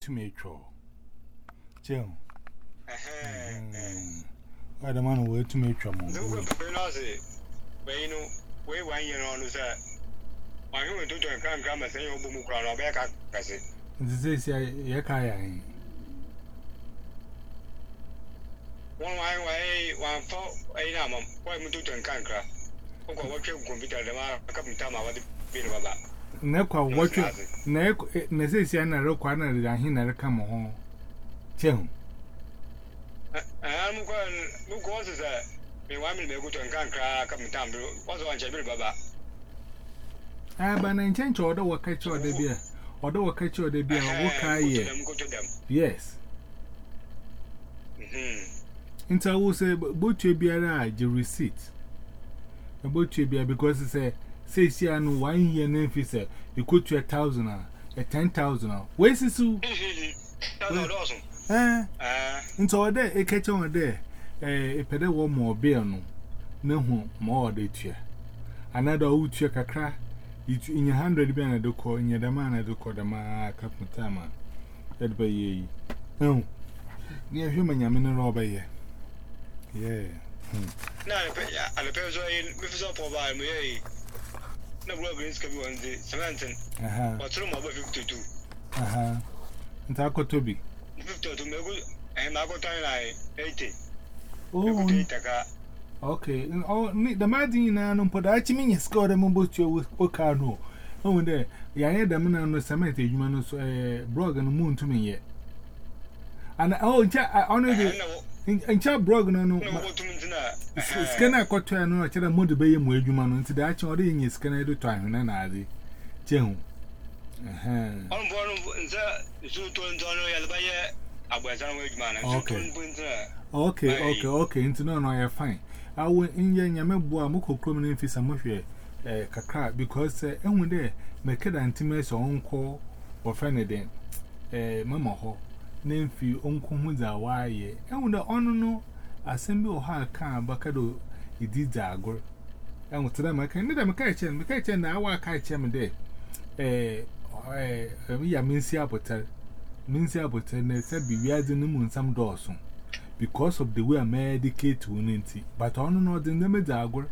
to me, Joe. Jim. Why the man wait to me, Joe? No, we're not. We know we want you on us. My human to join Grand Grandma say, Oh, Bumu Crown, I'll be a cat. This is your kayak. One way, one fault, a number. Why would you join Cancra? Oh, what your computer, the man, a couple of times I was a bit of a back. Eh, na kwa wotwe na na sisi ana rekwa na da hin na reka mu ho. Chehu. Am kwa mu ko sa mi wa mi me ku ton kra ka mu tam bro ko baba? Ah ba na nchen cho do waka cho de bia odo waka cho de bia wo ka ye yes. Mhm nta wo se bo twe biara je receipt. Bo bia because say say, see, I know one year name, he said, you go to a thousand, a ten thousand. Where's it? Eh, and so there, a catch on there, a pedal one more beer, no, no more de tear. Another old check a crack. In your hundred ben, I do call in your demand, I do call the ma cap of time. That by ye. No, near human, I'm in a robber here. Yeah. No, I'm a person, if it's up for by me. na bro green ska bi aha. 52 aha. Nta ko to 52 me go eh ma go 80 oh taka okay. Oh ni da madin na no poda chi min score da mun botu o ka no oh de ya ne da mun no cement ejuma no so eh bro no mun tumin ye and oh ja honestly And Chap Brog, no, no, scanner caught to an orchard and mood bay him with you, man, into the actual ring is scanner to time, and I did. Jim. I'm born in the Zuton Dono Yalbaya, I was on with man. Okay, okay, okay, okay, into no, no, you're fine. I went in young Yamabua Moko Cromin Fis and Moshe, a cacra, because every day, my kid and Timmy's own call or friend again. Mamma Hall. name for you, Uncle Muda, why ye? And with no, I send you how I can, but I do it did that girl. And with them, I can let them catch and catch and I will catch them there. Eh, we are Mincy Apotel. Mincy Apotel, they said, Be we are the moon some Dawson. Because of the way I medicate to but on no, the name of the girl.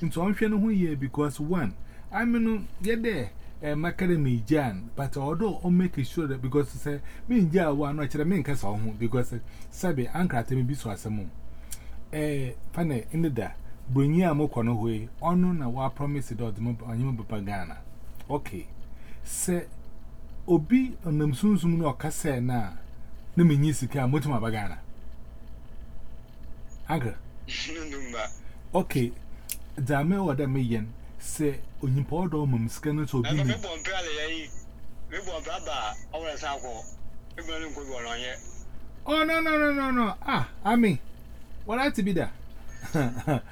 Into on Shannon, who ye, because one, I mean, get there. Macadamy jan, but although I'll make sure that because say, me in jail one, not a main case of home because Sabi anchor to me be so as a moon. Eh, funny in the da, bring ya mokono way, on na wa promise it or the mob on your papagana. Okay, say, Obi on them soon soon or cassa na, no me nisika, mutuma bagana. Agra. ndumba Okay, Dame or the million say, when you poured on mum scanner to be. kɔ ebile ne nkɔ bi wɔ na ɔnyɛ Oh, no, no, no, no, no. Ah, I mean, what I to be there?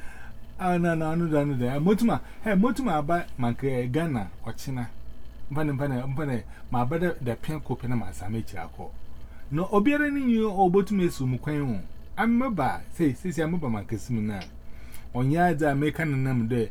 Ah, no, no, no, no, no. Motuma, hey, Motuma about Manke Ghana or China. Mpane, mpane, mpane, my brother, the pen copy, and my Samichi. No, Obiara you or Botume Sumukwan. I'm a bar, say, since I'm a Mancasimina. On yards I make an name there,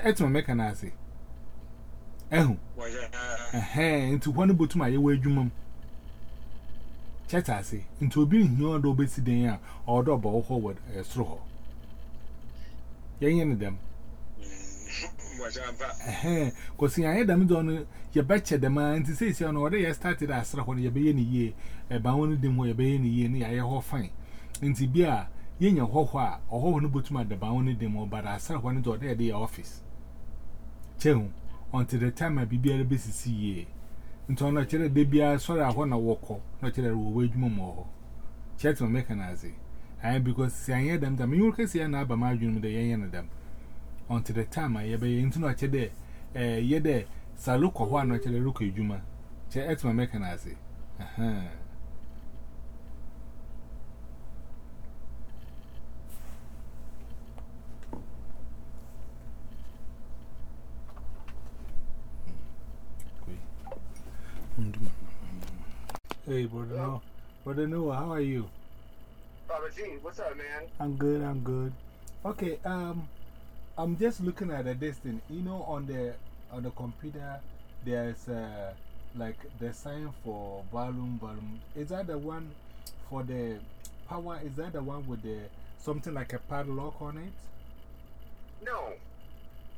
Etma make an assay. Oh, a hand to one boot my way, Jumum. Chet assay, into being your door busy day or door ball forward a straw. Yang them. Eh, because I had them done your betcher the man to say, on order, I started as straw when you're being a year, a bound them where you're being a year, I hope fine. Into beer. yen ya hohwa ohoho no botuma da ba woni dem obara asara woni do there dey office. Chehu until the time bibia be sisi ye nto na chere de bia sori aho na woko na chere wo wadwuma mo ho. Chet no mechanize i because si anya dem dem you can see na aba ma adwuma de yen yen dem. Until the time ye be nto na chere de eh ye salu ko ho na chere ruko adwuma chet no mechanize. Hey, brother, no. Brother Noah, how are you? Baba G, what's up, man? I'm good, I'm good. Okay, um, I'm just looking at the distance. You know, on the, on the computer, there's uh, like the sign for volume, volume. Is that the one for the power? Is that the one with the something like a padlock on it? No.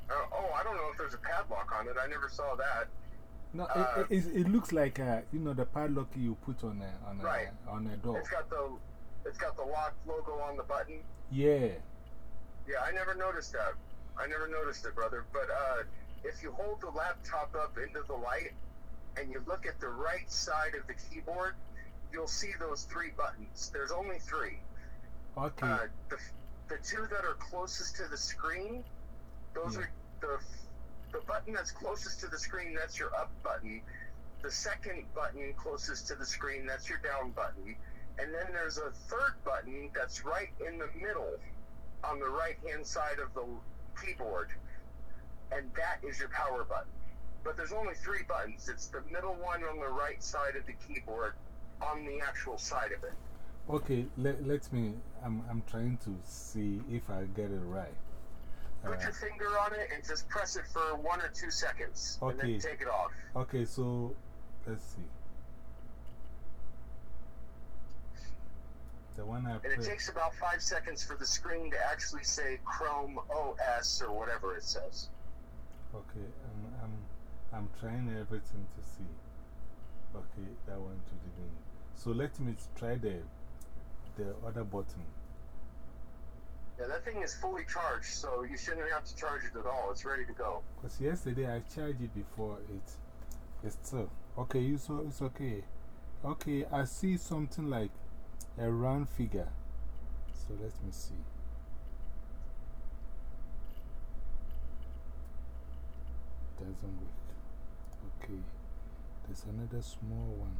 Uh, oh, I don't know if there's a padlock on it. I never saw that. No, Uh, it, it, it looks like a, you know, the padlock you put on a, on a, on a door. It's got the it's got the lock logo on the button. Yeah. Yeah, I never noticed that. I never noticed it, brother. But uh, if you hold the laptop up into the light and you look at the right side of the keyboard, you'll see those three buttons. There's only three. Okay. Uh, the, the two that are closest to the screen, those Yeah. are the the button that's closest to the screen. That's your up button. The second button closest to the screen, that's your down button. And then there's a third button that's right in the middle, on the right hand side of the keyboard, and that is your power button. But there's only three buttons. It's the middle one on the right side of the keyboard, on the actual side of it. Okay, let, let me, I'm, I'm trying to see if I get it right. Put your finger on it and just press it for one or two seconds, and then take it off. okay, so let's see. The one I And it takes about five seconds for the screen to actually say Chrome OS or whatever it says. Okay, I'm, I'm, I'm trying everything to see. Okay, that one to the beginning. So let me try the, the other button. Yeah, that thing is fully charged, so you shouldn't have to charge it at all. It's ready to go. Because yesterday I charged it before it, it's still. Okay, you saw it's okay. Okay, I see something like a round figure. So let me see. Doesn't work. Okay, there's another small one.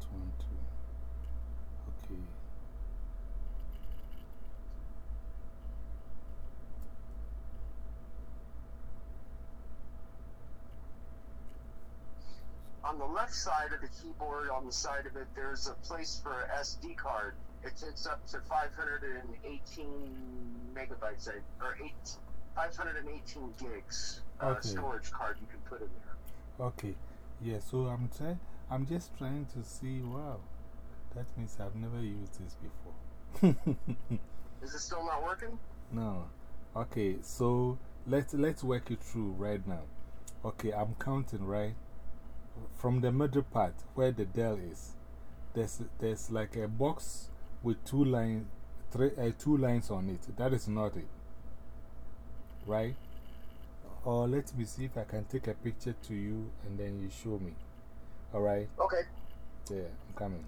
That one too. Okay. On the left side of the keyboard, on the side of it, there's a place for a SD card. It takes up to 518 megabytes, I- or eight, 518 gigs uh, Okay. storage card you can put in there. Okay, yeah, so I'm trying, I'm just trying to see. Wow, that means I've never used this before. Is it still not working? no, okay, so let's, let's work it through right now. Okay, I'm counting right from the middle part where the Dell is. There's, there's like a box with two lines, three, uh, two lines on it. That is not it, right? Or let me see if I can take a picture to you and then you show me. Alright? Okay. Yeah, I'm coming.